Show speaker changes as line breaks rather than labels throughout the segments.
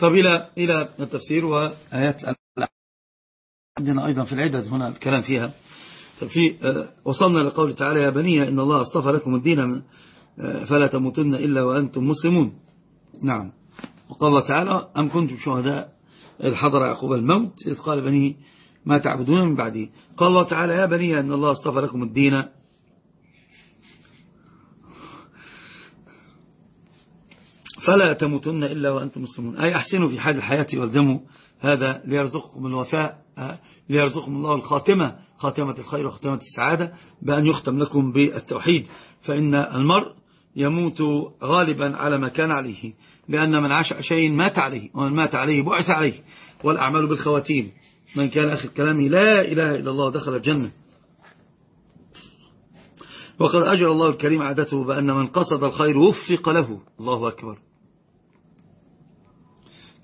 طب إلى إلى التفسير وآيات عندنا أيضا في العدد هنا الكلام فيها. في وصلنا لقول تعالى يا بني إن الله اصطفى لكم الدين فلا تموتن إلا وأنتم مسلمون. نعم. وقال الله تعالى أم كنتم شهداء إذ حضر يعقوب الموت؟ إذ قال بنيه ما تعبدون من بعدي. قال الله تعالى يا بني أن الله اصطفى لكم الدين فلا تموتن إلا وأنتم مسلمون. أي أحسنوا في حال الحياة والدموا هذا ليرزقكم الوفاء ليرزقكم الله الخاتمة خاتمة الخير وخاتمة السعادة بأن يختم لكم بالتوحيد. فإن المرء يموت غالبا على ما كان عليه لأن من عاش شيء مات عليه ومن مات عليه بعث عليه. والأعمال بالخواتيم. من كان آخر كلامه لا إله إلا الله دخل الجنة. وقد أجر الله الكريم عادته بأن من قصد الخير وفق له. الله أكبر.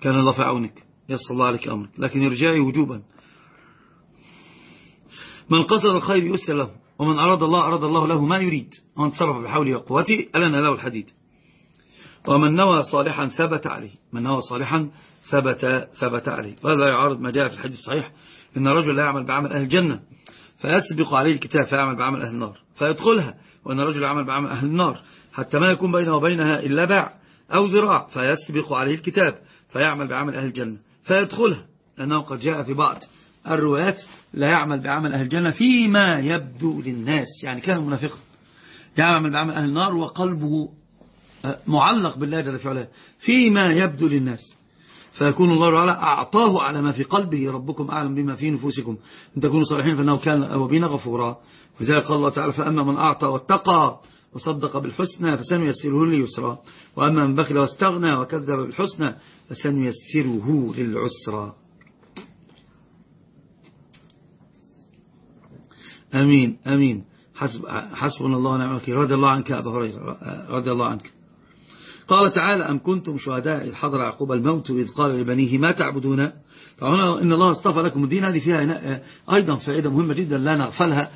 كان الله في عونك يسر الله عليك أمرك لكن ارجعي وجوبا. من قصد الخير يسر له ومن أراد الله أراد الله له ما يريد ومن تصرف بحوله وقوته ألنا له الحديد. ومن نوى صالحا ثبت عليه من نوى صالحا ثبت ثبت عليه. وهذا يعارض ما جاء في الحديث الصحيح إن الرجل لا يعمل بعمل أهل الجنة فيسبق عليه الكتاب فيعمل بعمل أهل النار فيدخلها وأن الرجل يعمل بعمل أهل النار حتى ما يكون بينه وبينها إلا باع. أو ذراع فيسبق عليه الكتاب فيعمل بعمل أهل الجنة فيدخلها لأنه قد جاء في بعض الروايات لا يعمل بعمل أهل الجنة فيما يبدو للناس يعني كان منافقا. يعمل بعمل أهل النار وقلبه معلق بالله جل في فيما يبدو للناس. فيكون الله تعالى أعطاه على ما في قلبه ربكم أعلم بما في نفوسكم. إن تكونوا صالحين فإنه كان أوابين غفورا. وذلك قال الله تعالى فأما من أعطى واتقى وصدق بالحسنى فسنيسره لليسرى. وأما من بخل واستغنى وكذب بالحسنى فسنيسره للعسرى. أمين أمين. حسب حسبنا الله ونعم الوكيل. رضي الله عنك أبا هريرة رضي الله عنك. قال تعالى أم كنتم شهداء إذ حضر يعقوب الموت إذ قال لبنيه ما تعبدون؟ طبعا إن الله اصطفى لكم الدين. هذه فيها أيضا فائدة مهمة جدا لا نغفلها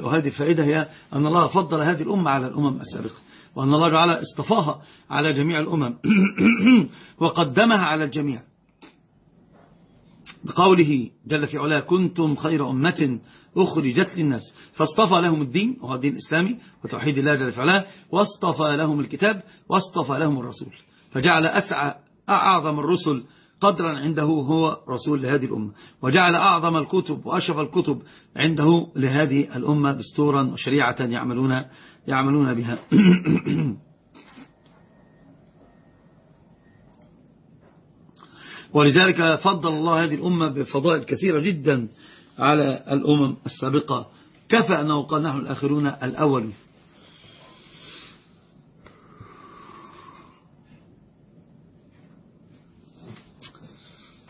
وهذه الفائدة هي أن الله فضل هذه الأمة على الأمم السابقة وأن الله تعالى اصطفاها على جميع الأمم وقدمها على الجميع. بقوله جل في علاه كنتم خير أمة أخرجت للناس. فاصطفى لهم الدين وهو الدين الإسلامي وتوحيد الله جل في علاه واصطفى لهم الكتاب واصطفى لهم الرسول. فجعل أسعى أعظم الرسل قدرا عنده هو رسول لهذه الأمة. وجعل أعظم الكتب وأشرف الكتب عنده لهذه الأمة دستورا وشريعة يعملون, يعملون بها. ولذلك فضل الله هذه الأمة بفضائل كثيرة جدا على الأمم السابقة. كفى أنه قال نحن الآخرون الأول.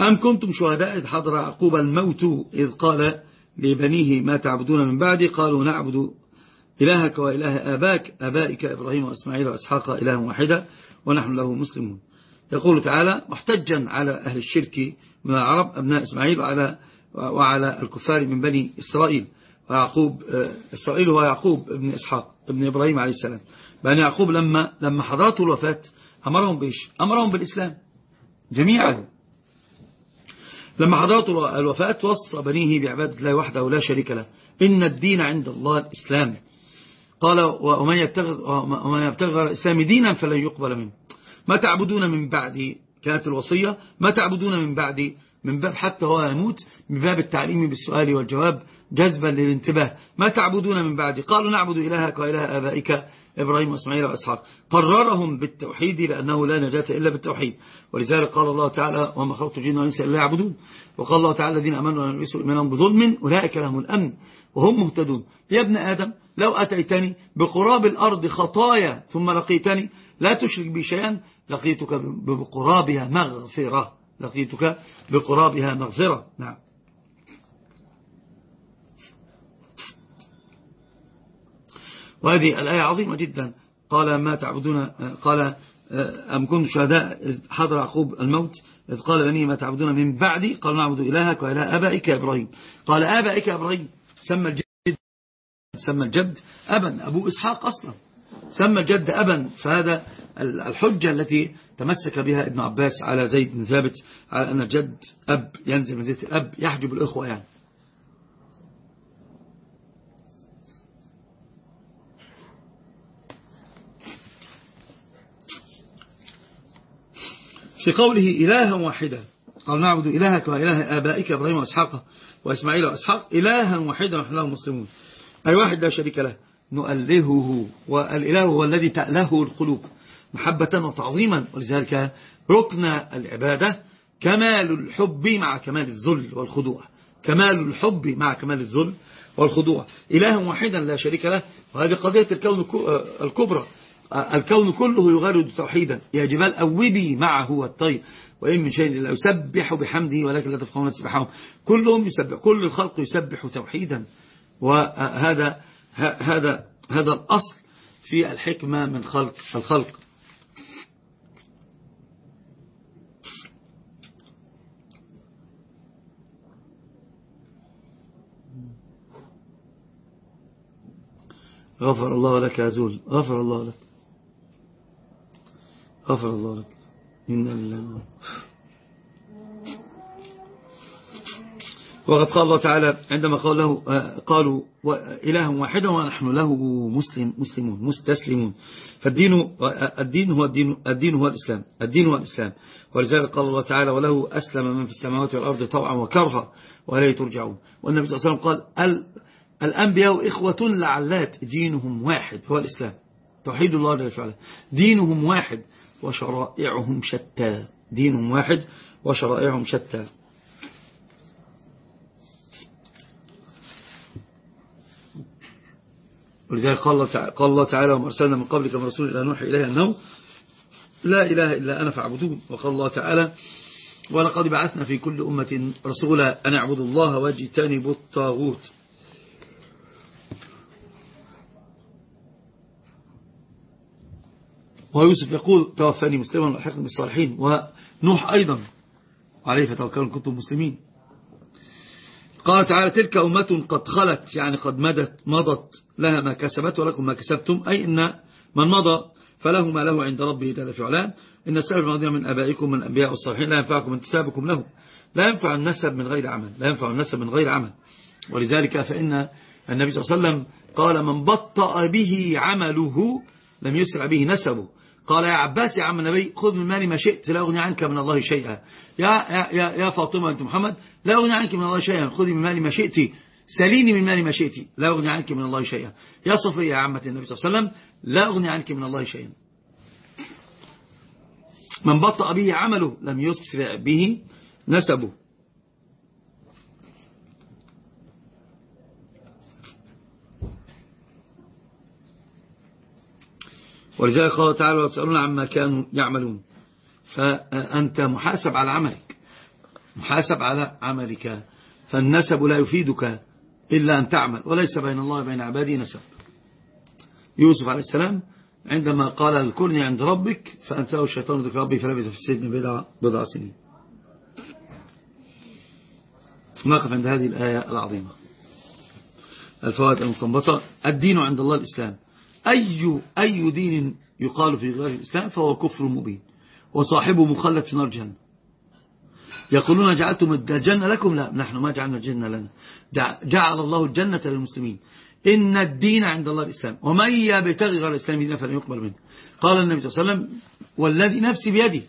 أم كنتم شهداء إذ حضر عقوب الموت إذ قال لبنيه ما تعبدون من بعدي؟ قالوا نعبد إلهك وإله آباك أبائك إبراهيم وإسماعيل وإسحاق إله واحدة ونحن له مسلمون. يقول تعالى محتجا على أهل الشرك من العرب أبناء إسماعيل وعلى, وعلى الكفار من بني إسرائيل ويعقوب إسرائيل هو يعقوب ابن إسحاق ابن إبراهيم عليه السلام. بأن يعقوب لما لما حضرته الوفاة أمرهم بإيش؟ أمرهم بالإسلام جميعا. لما حضرته الوفاة وصى بنيه بعبادة الله وحده لا شريك له. إن الدين عند الله الإسلام. قال ومن يبتغى الإسلام دينا فلن يقبل منه. ما تعبدون من بعدي كانت الوصية؟ ما تعبدون من بعدي من باب حتى هو يموت؟ من باب التعليم بالسؤال والجواب جذبا للانتباه. ما تعبدون من بعدي قالوا نعبد إلهك وإله آبائك إبراهيم وإسماعيل وإسحاق. قررهم بالتوحيد لأنه لا نجاة إلا بالتوحيد. ولذلك قال الله تعالى وما خلقت الجن والإنس إلا يعبدون وقال الله تعالى الذين أمنوا أن يلبسوا إيمانهم بظلم أولئك لهم الأمن وهم مهتدون يا ابن آدم لو أتيتني بقراب الأرض خطايا ثم لقيتني لا تشرك بي شيئا لقيتك بقرابها مغفرة. لقيتك بقرابها مغفرة. نعم. وهذه الآية عظيمة جدا. قال ما تعبدون قال أم كنتم شهداء حضر عقوب الموت؟ إذ قال بني ما تعبدون من بعدي؟ قالوا نعبد إلهك وإله أبائك إبراهيم. قال آبائك إبراهيم سمى الجد سمى الجد أبا أبو إسحاق أصلا. سمى الجد أبا فهذا الحجة التي تمسك بها ابن عباس على زيد بن ثابت على أن الجد أب ينزل من زيت الأب يحجب الإخوة يعني. في قوله إلها واحدا قال نعبد إلهك وإله آبائك إبراهيم وإسحاق وإسماعيل وإسحاق إلها واحدا ونحن له مسلمون. أي واحد لا شريك له. نؤلهه والإله هو الذي تأله القلوب محبة وتعظيما ولذلك ركن العبادة كمال الحب مع كمال الذل والخضوع. كمال الحب مع كمال الذل والخضوع. إله واحدا لا شريك له وهذه قضية الكون الكبرى. الكون كله يغرد توحيدا. يا جبال أوبي معه والطير. وإن من شيء إلا يسبح بحمده ولكن لا تفقهون تسبحهم كلهم يسبح كل الخلق يسبح توحيدا. وهذا هذا هذا الأصل في الحكمة من خلق الخلق. غفر الله لك يا زول. غفر الله لك. غفر الله لك. إن الله وقد قال الله تعالى عندما قال له قالوا إله واحدا ونحن له مسلم مسلمون مستسلمون. فالدين الدين هو الدين الدين هو الإسلام الدين هو الإسلام. ولذلك قال الله تعالى وله أسلم من في السماوات والأرض طوعا وكرها ولا ترجعون. والنبي صلى الله عليه وسلم قال الأنبياء إخوة لعلات دينهم واحد هو الإسلام. توحيد الله جل وعلا. دينهم واحد وشرائعهم شتى. دينهم واحد وشرائعهم شتى. ولذلك قال الله تعالى وما أرسلنا من قبلك من رسول إلى نوحي إليه أنه لا إله إلا أنا فاعبدون. وقال الله تعالى ولقد بعثنا في كل أمة رسولا أن اعبدوا الله واجتنبوا الطاغوت. ويوسف يقول توفاني مسلما وألحقني بالصالحين. ونوح أيضا عليه فتوكلوا كنتم مسلمين. قال تعالى تلك أمة قد خلت يعني قد مدت مضت لها ما كسبت ولكم ما كسبتم أي إن من مضى فله ما له عند ربه في علام إن السبب الماضي من أبائكم من الأنبياء والصالحين لا ينفعكم انتسابكم له. لا ينفع النسب من غير عمل لا ينفع النسب من غير عمل. ولذلك فإن النبي صلى الله عليه وسلم قال من بطأ به عمله لم يسرع به نسبه. قال يا عباس يا عم النبي خذ من مالي ما شئت لا أغني عنك من الله شيئا. يا, يا, يا فاطمة أنت محمد لا أغني عنك من الله شيئا. خذي من مالي ما شئت. سليني من مالي ما شئت. لا أغني عنك من الله شيئا. يا صفية يا عمة النبي صلى الله عليه وسلم لا أغني عنك من الله شيئا. من بطأ به عمله لم يسرع به نسبه. ولذلك قال تعالى ويسألون عما كانوا يعملون. فأنت محاسب على عملك. محاسب على عملك. فالنسب لا يفيدك إلا أن تعمل وليس بين الله وبين عباده نسب. يوسف عليه السلام عندما قال اذكرني عند ربك فأنساه الشيطان ذكر ربي فلبث في السجن بضع, بضع سنين. نقف عند هذه الآية العظيمة. الفوائد المستنبطة الدين عند الله الإسلام. أي, أي دين يقال في غير الإسلام فهو كفر مبين. وصاحبه مخلد في نار جهنم. يقولون جعلتم الجنة لكم؟ لا نحن ما جعلنا الجنة لنا. جعل الله الجنة للمسلمين. إن الدين عند الله الإسلام. ومن يبتغي غير الإسلام دينا فلن يقبل منه. قال النبي صلى الله عليه وسلم والذي نفسي بيدي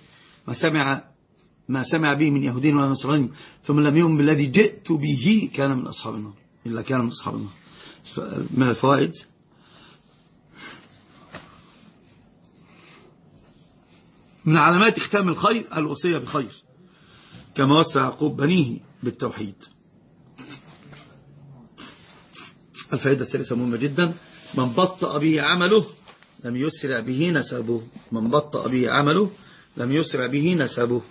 ما سمع ما سمع به من يهودين ولا نصراني ثم لم يؤمن بالذي جئت به كان من أصحاب النار. إلا كان من أصحاب النار. من الفوائد. من علامات اختام الخير الوصية بخير. كما وسع يعقوب بنيه بالتوحيد. الفائدة الثالثة مهمة جدا. من بطأ به عمله لم يسرع به نسبه. من بطأ به عمله لم يسرع به نسبه.